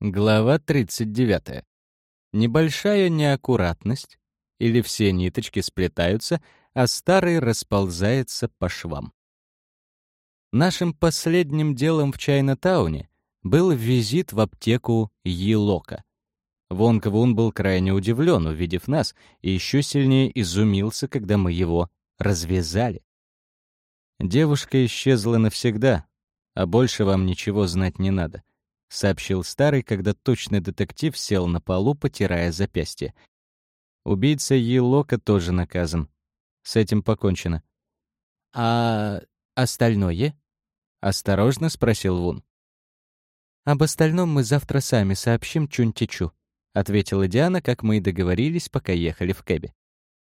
Глава 39. Небольшая неаккуратность, или все ниточки сплетаются, а старый расползается по швам. Нашим последним делом в Чайна-тауне был визит в аптеку Елока. Вон Квун был крайне удивлен, увидев нас, и еще сильнее изумился, когда мы его развязали. Девушка исчезла навсегда, а больше вам ничего знать не надо. — сообщил старый, когда точный детектив сел на полу, потирая запястье. Убийца Елока тоже наказан. С этим покончено. «А остальное?» — осторожно спросил Вун. «Об остальном мы завтра сами сообщим Чунтичу», — ответила Диана, как мы и договорились, пока ехали в кэбе.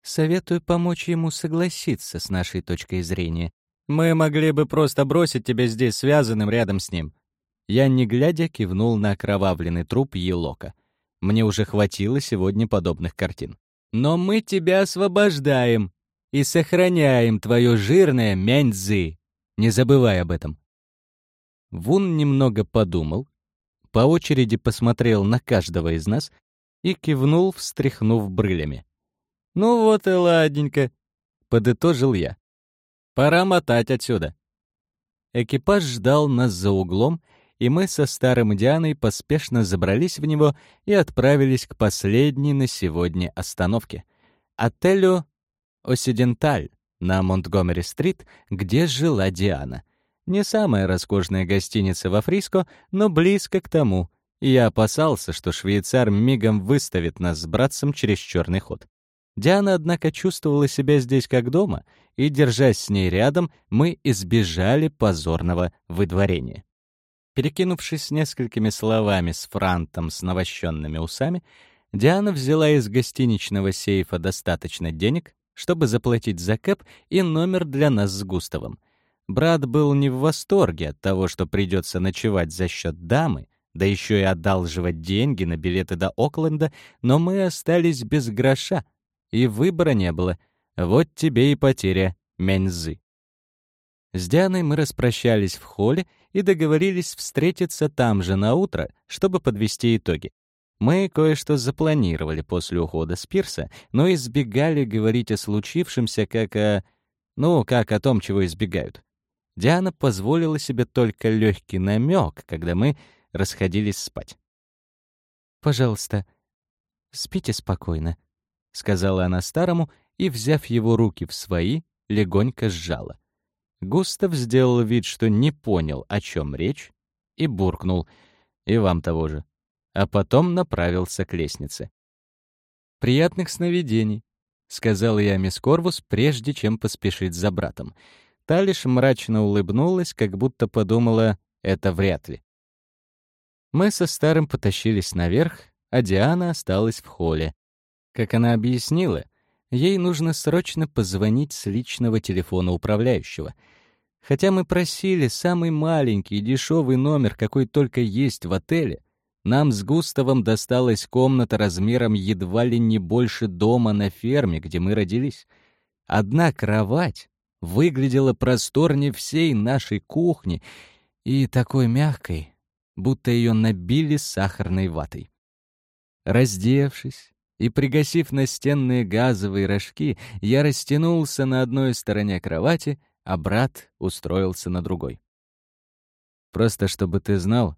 «Советую помочь ему согласиться с нашей точкой зрения. Мы могли бы просто бросить тебя здесь связанным рядом с ним», я, не глядя, кивнул на окровавленный труп Елока. Мне уже хватило сегодня подобных картин. «Но мы тебя освобождаем и сохраняем твое жирное мяньцзы. Не забывай об этом». Вун немного подумал, по очереди посмотрел на каждого из нас и кивнул, встряхнув брылями. «Ну вот и ладненько», — подытожил я. «Пора мотать отсюда». Экипаж ждал нас за углом, и мы со старым Дианой поспешно забрались в него и отправились к последней на сегодня остановке — отелю «Осиденталь» на Монтгомери-стрит, где жила Диана. Не самая роскошная гостиница во Фриско, но близко к тому, и я опасался, что швейцар мигом выставит нас с братцем через черный ход. Диана, однако, чувствовала себя здесь как дома, и, держась с ней рядом, мы избежали позорного выдворения. Перекинувшись несколькими словами с Франтом с навощенными усами, Диана взяла из гостиничного сейфа достаточно денег, чтобы заплатить за кэп и номер для нас с Густавом. Брат был не в восторге от того, что придется ночевать за счет дамы, да еще и одалживать деньги на билеты до Окленда, но мы остались без гроша, и выбора не было. Вот тебе и потеря Мензы. С Дианой мы распрощались в холле и договорились встретиться там же на утро, чтобы подвести итоги. Мы кое-что запланировали после ухода с пирса, но избегали говорить о случившемся как о... Ну, как о том, чего избегают. Диана позволила себе только легкий намек, когда мы расходились спать. «Пожалуйста, спите спокойно», — сказала она старому и, взяв его руки в свои, легонько сжала. Густав сделал вид, что не понял, о чем речь, и буркнул «И вам того же», а потом направился к лестнице. «Приятных сновидений», — сказал я мисс Корвус, прежде чем поспешить за братом. Та лишь мрачно улыбнулась, как будто подумала «это вряд ли». Мы со старым потащились наверх, а Диана осталась в холле. Как она объяснила, ей нужно срочно позвонить с личного телефона управляющего. Хотя мы просили самый маленький дешевый номер, какой только есть в отеле, нам с Густавом досталась комната размером едва ли не больше дома на ферме, где мы родились. Одна кровать выглядела просторнее всей нашей кухни и такой мягкой, будто ее набили сахарной ватой. Раздевшись, и, пригасив настенные газовые рожки, я растянулся на одной стороне кровати, а брат устроился на другой. «Просто чтобы ты знал,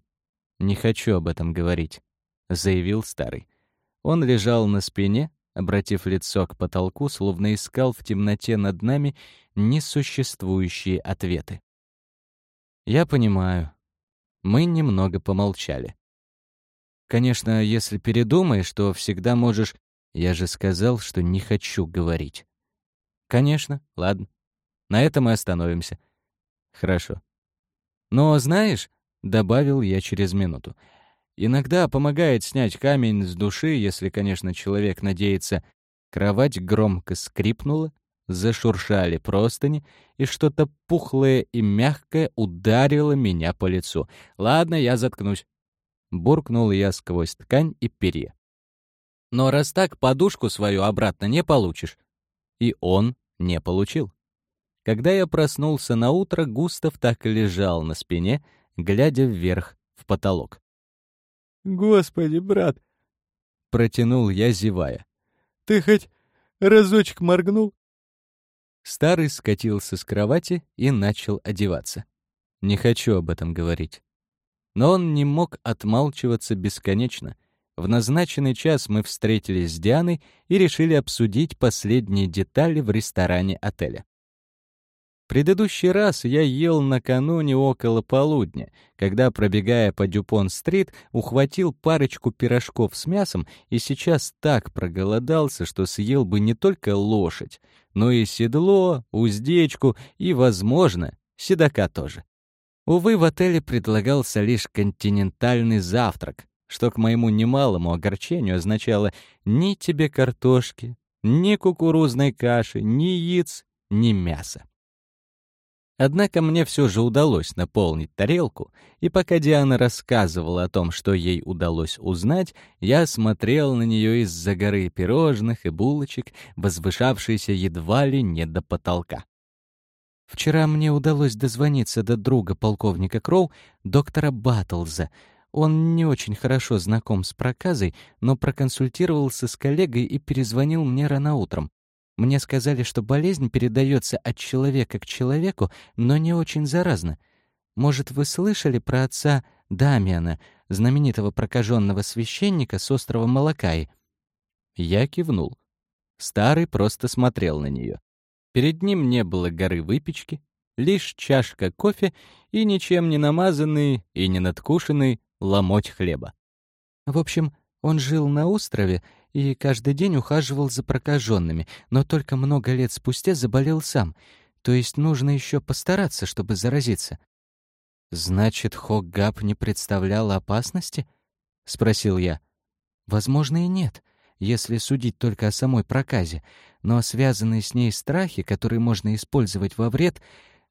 не хочу об этом говорить», — заявил старый. Он лежал на спине, обратив лицо к потолку, словно искал в темноте над нами несуществующие ответы. «Я понимаю». Мы немного помолчали. Конечно, если передумаешь, то всегда можешь... Я же сказал, что не хочу говорить. Конечно, ладно. На этом мы остановимся. Хорошо. Но знаешь, — добавил я через минуту, — иногда помогает снять камень с души, если, конечно, человек надеется. Кровать громко скрипнула, зашуршали простыни, и что-то пухлое и мягкое ударило меня по лицу. Ладно, я заткнусь буркнул я сквозь ткань и перья. Но раз так, подушку свою обратно не получишь. И он не получил. Когда я проснулся на утро, Густав так и лежал на спине, глядя вверх в потолок. Господи, брат!» Протянул я, зевая. «Ты хоть разочек моргнул?» Старый скатился с кровати и начал одеваться. Не хочу об этом говорить. Но он не мог отмалчиваться бесконечно. В назначенный час мы встретились с Дианой и решили обсудить последние детали в ресторане отеля. Предыдущий раз я ел накануне около полудня, когда, пробегая по Дюпон-стрит, ухватил парочку пирожков с мясом и сейчас так проголодался, что съел бы не только лошадь, но и седло, уздечку и, возможно, седока тоже. Увы, в отеле предлагался лишь континентальный завтрак, что к моему немалому огорчению означало ни тебе картошки, ни кукурузной каши, ни яиц, ни мяса. Однако мне все же удалось наполнить тарелку, и пока Диана рассказывала о том, что ей удалось узнать, я смотрел на нее из-за горы пирожных и булочек, возвышавшейся едва ли не до потолка. Вчера мне удалось дозвониться до друга полковника Кроу, доктора Баттлза. Он не очень хорошо знаком с проказой, но проконсультировался с коллегой и перезвонил мне рано утром. Мне сказали, что болезнь передается от человека к человеку, но не очень заразно. Может, вы слышали про отца Дамиана, знаменитого прокаженного священника с острова Малакаи?» Я кивнул. Старый просто смотрел на нее. Перед ним не было горы выпечки, лишь чашка кофе и ничем не намазанный и не надкушенный ломоть хлеба. В общем, он жил на острове и каждый день ухаживал за прокаженными, но только много лет спустя заболел сам, то есть нужно еще постараться, чтобы заразиться. «Значит, Хоггап не представлял опасности?» — спросил я. «Возможно, и нет, если судить только о самой проказе, но связанные с ней страхи, которые можно использовать во вред,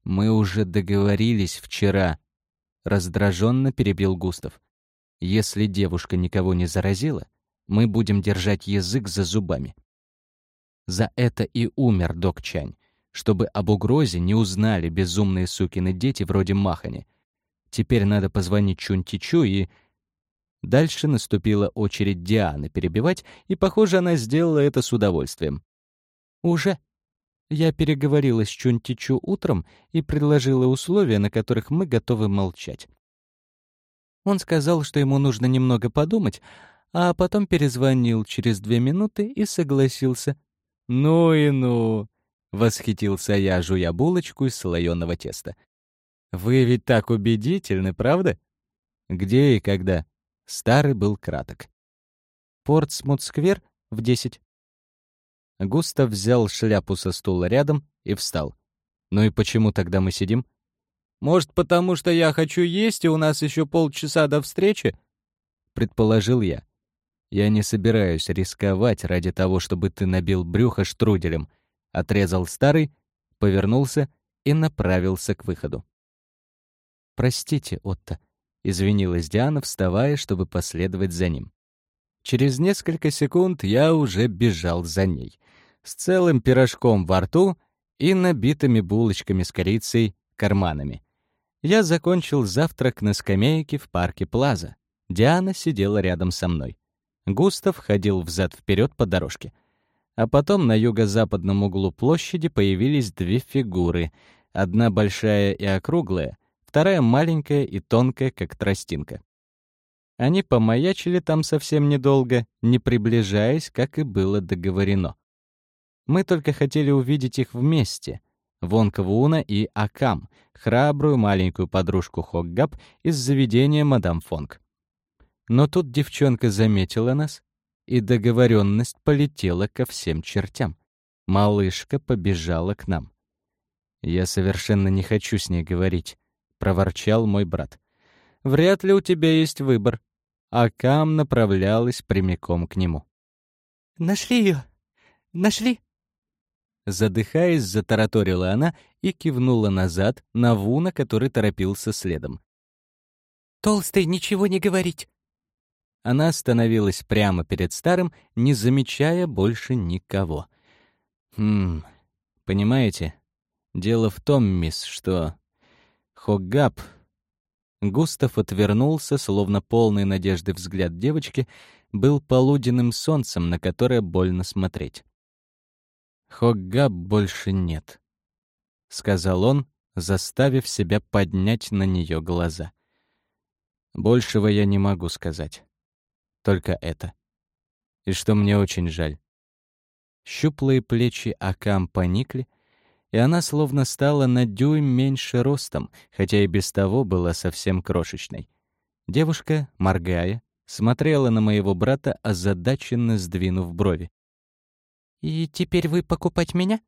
мы уже договорились вчера», — раздраженно перебил Густав. «Если девушка никого не заразила, мы будем держать язык за зубами. За это и умер док Чань, чтобы об угрозе не узнали безумные сукины дети вроде Махани. Теперь надо позвонить Чунтичу и... Дальше наступила очередь Дианы перебивать, и, похоже, она сделала это с удовольствием. «Уже?» Я переговорила с Чунтичу утром и предложила условия, на которых мы готовы молчать. Он сказал, что ему нужно немного подумать, а потом перезвонил через две минуты и согласился. «Ну и ну!» — восхитился я, жуя булочку из слоеного теста. «Вы ведь так убедительны, правда?» «Где и когда?» Старый был краток. «Портсмут-сквер в десять». Густав взял шляпу со стула рядом и встал. «Ну и почему тогда мы сидим?» «Может, потому что я хочу есть, и у нас еще полчаса до встречи?» — предположил я. Я не собираюсь рисковать ради того, чтобы ты набил брюхо штруделем. Отрезал старый, повернулся и направился к выходу. Простите, Отто, извинилась Диана, вставая, чтобы последовать за ним. Через несколько секунд я уже бежал за ней, с целым пирожком во рту и набитыми булочками с корицей карманами. Я закончил завтрак на скамейке в парке Плаза. Диана сидела рядом со мной. Густав ходил взад-вперед по дорожке. А потом на юго-западном углу площади появились две фигуры. Одна большая и округлая, вторая маленькая и тонкая, как тростинка. Они помаячили там совсем недолго, не приближаясь, как и было договорено. Мы только хотели увидеть их вместе — Вонка Вуна и Акам, храбрую маленькую подружку Хоггап из заведения мадам Фонг. Но тут девчонка заметила нас, и договоренность полетела ко всем чертям. Малышка побежала к нам. «Я совершенно не хочу с ней говорить», — проворчал мой брат. «Вряд ли у тебя есть выбор». А Кам направлялась прямиком к нему. «Нашли ее! Нашли!» Задыхаясь, затараторила она и кивнула назад на Вуна, который торопился следом. «Толстый, ничего не говорить! Она остановилась прямо перед старым, не замечая больше никого. «Хм, понимаете, дело в том, мисс, что... Хоггап...» Густав отвернулся, словно полный надежды взгляд девочки был полуденным солнцем, на которое больно смотреть. «Хогга больше нет», — сказал он, заставив себя поднять на нее глаза. «Большего я не могу сказать. Только это. И что мне очень жаль. Щуплые плечи Акам поникли, и она словно стала на дюйм меньше ростом, хотя и без того была совсем крошечной. Девушка, моргая, смотрела на моего брата, озадаченно сдвинув брови. «И теперь вы покупать меня?»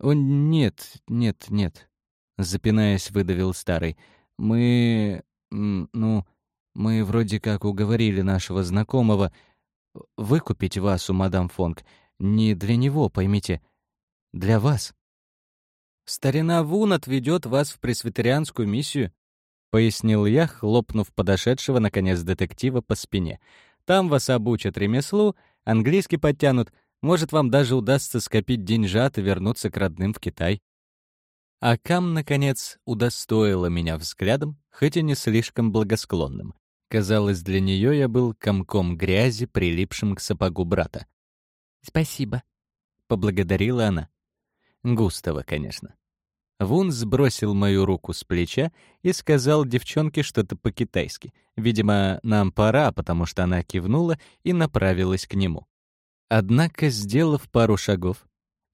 «О, нет, нет, нет», — запинаясь, выдавил старый. «Мы... ну, мы вроде как уговорили нашего знакомого выкупить вас у мадам Фонг. Не для него, поймите, для вас. Старина Вун отведет вас в пресвитерианскую миссию, пояснил я, хлопнув подошедшего наконец детектива по спине. Там вас обучат ремеслу, английский подтянут, может, вам даже удастся скопить деньжат и вернуться к родным в Китай. А Кам, наконец, удостоила меня взглядом, хоть и не слишком благосклонным. Казалось, для нее я был комком грязи, прилипшим к сапогу брата. «Спасибо», — поблагодарила она. Густава, конечно. Вун сбросил мою руку с плеча и сказал девчонке что-то по-китайски. Видимо, нам пора, потому что она кивнула и направилась к нему. Однако, сделав пару шагов,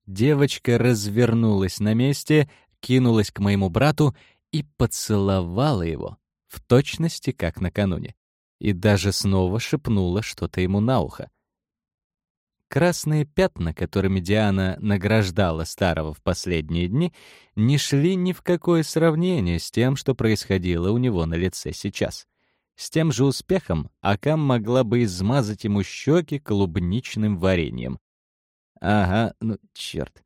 девочка развернулась на месте, кинулась к моему брату и поцеловала его, в точности как накануне, и даже снова шепнула что-то ему на ухо. Красные пятна, которыми Диана награждала старого в последние дни, не шли ни в какое сравнение с тем, что происходило у него на лице сейчас. С тем же успехом Акам могла бы измазать ему щеки клубничным вареньем. «Ага, ну, черт.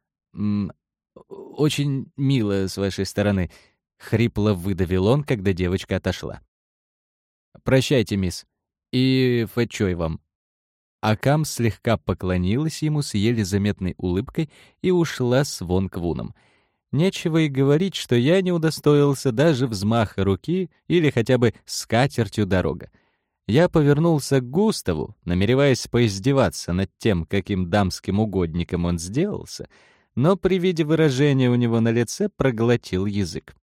Очень мило с вашей стороны», — хрипло выдавил он, когда девочка отошла. «Прощайте, мисс. И фэчой вам». Акам слегка поклонилась ему с еле заметной улыбкой и ушла с Вон Квуном. Нечего и говорить, что я не удостоился даже взмаха руки или хотя бы скатертью дорога. Я повернулся к Густаву, намереваясь поиздеваться над тем, каким дамским угодником он сделался, но при виде выражения у него на лице проглотил язык.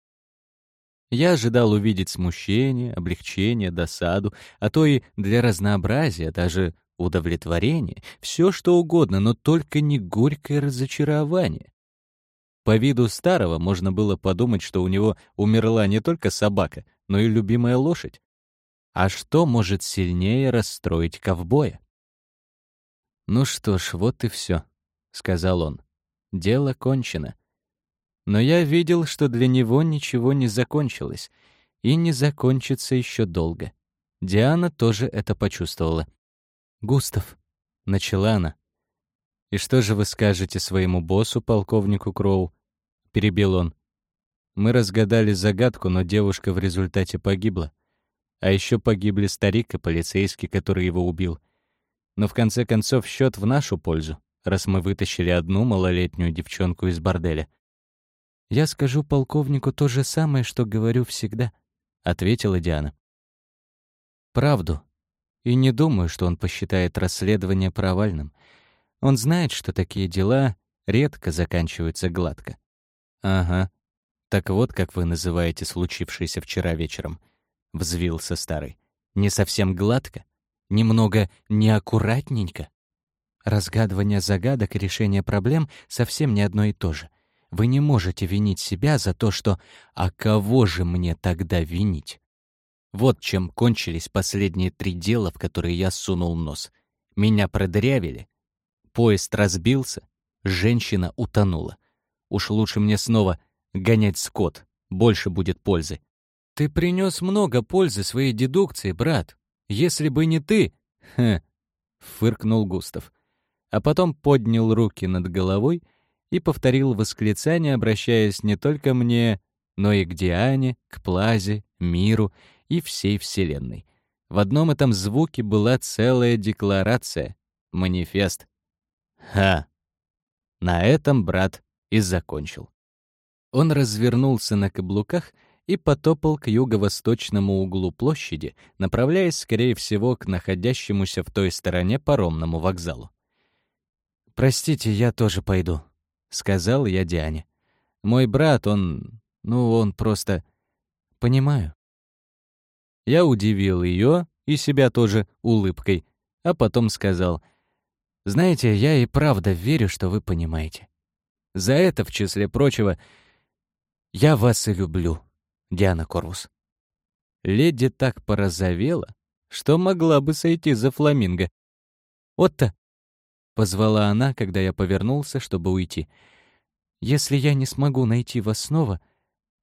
Я ожидал увидеть смущение, облегчение, досаду, а то и для разнообразия даже удовлетворение, все что угодно, но только не горькое разочарование. По виду старого можно было подумать, что у него умерла не только собака, но и любимая лошадь. А что может сильнее расстроить ковбоя? «Ну что ж, вот и все», — сказал он. «Дело кончено». Но я видел, что для него ничего не закончилось, и не закончится еще долго. Диана тоже это почувствовала. «Густав», — начала она. «И что же вы скажете своему боссу, полковнику Кроу?» — перебил он. «Мы разгадали загадку, но девушка в результате погибла. А еще погибли старик и полицейский, который его убил. Но в конце концов счет в нашу пользу, раз мы вытащили одну малолетнюю девчонку из борделя. «Я скажу полковнику то же самое, что говорю всегда», — ответила Диана. «Правду, и не думаю, что он посчитает расследование провальным. Он знает, что такие дела редко заканчиваются гладко. Ага. Так вот, как вы называете случившееся вчера вечером, взвился старый. Не совсем гладко, немного неаккуратненько. Разгадывание загадок и решение проблем совсем не одно и то же. Вы не можете винить себя за то, что «а кого же мне тогда винить?» Вот чем кончились последние три дела, в которые я сунул нос. Меня продырявили, поезд разбился, женщина утонула. Уж лучше мне снова гонять скот, больше будет пользы. Ты принес много пользы своей дедукции, брат. Если бы не ты... Хе, фыркнул Густав. А потом поднял руки над головой и повторил восклицание, обращаясь не только мне, но и к Диане, к Плазе, Миру и всей Вселенной. В одном этом звуке была целая декларация, манифест. Ха! На этом брат и закончил. Он развернулся на каблуках и потопал к юго-восточному углу площади, направляясь, скорее всего, к находящемуся в той стороне паромному вокзалу. «Простите, я тоже пойду», — сказал я Диане. «Мой брат, он... ну, он просто... понимаю». Я удивил ее и себя тоже улыбкой, а потом сказал, «Знаете, я и правда верю, что вы понимаете. За это, в числе прочего, я вас и люблю, Диана Корвус». Леди так порозовела, что могла бы сойти за фламинго. «Отто!» — позвала она, когда я повернулся, чтобы уйти. «Если я не смогу найти вас снова,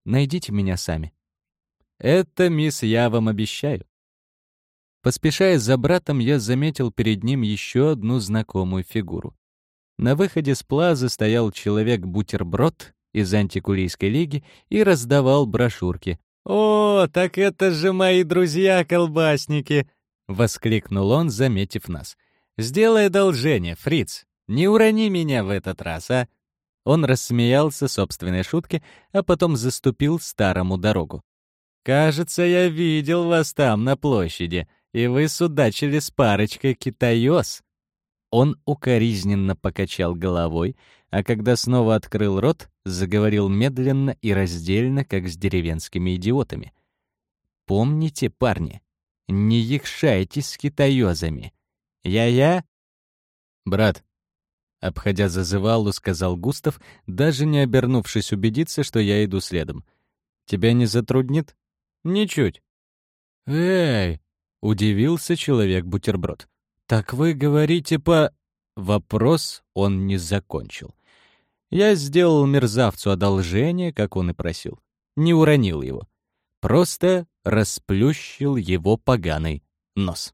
найдите меня сами». «Это, мисс, я вам обещаю». Поспешая за братом, я заметил перед ним еще одну знакомую фигуру. На выходе с плазы стоял человек-бутерброд из антикурийской лиги и раздавал брошюрки. «О, так это же мои друзья-колбасники!» — воскликнул он, заметив нас. «Сделай одолжение, фриц, не урони меня в этот раз, а?» Он рассмеялся собственной шутке, а потом заступил старому дорогу. «Кажется, я видел вас там, на площади и вы судачили с парочкой китаёс». Он укоризненно покачал головой, а когда снова открыл рот, заговорил медленно и раздельно, как с деревенскими идиотами. «Помните, парни, не якшайтесь с китаёзами. Я-я...» «Брат», — обходя зазывалу, сказал Густав, даже не обернувшись убедиться, что я иду следом. «Тебя не затруднит?» «Ничуть». «Эй!» Удивился человек-бутерброд. «Так вы говорите по...» Вопрос он не закончил. Я сделал мерзавцу одолжение, как он и просил. Не уронил его. Просто расплющил его поганый нос.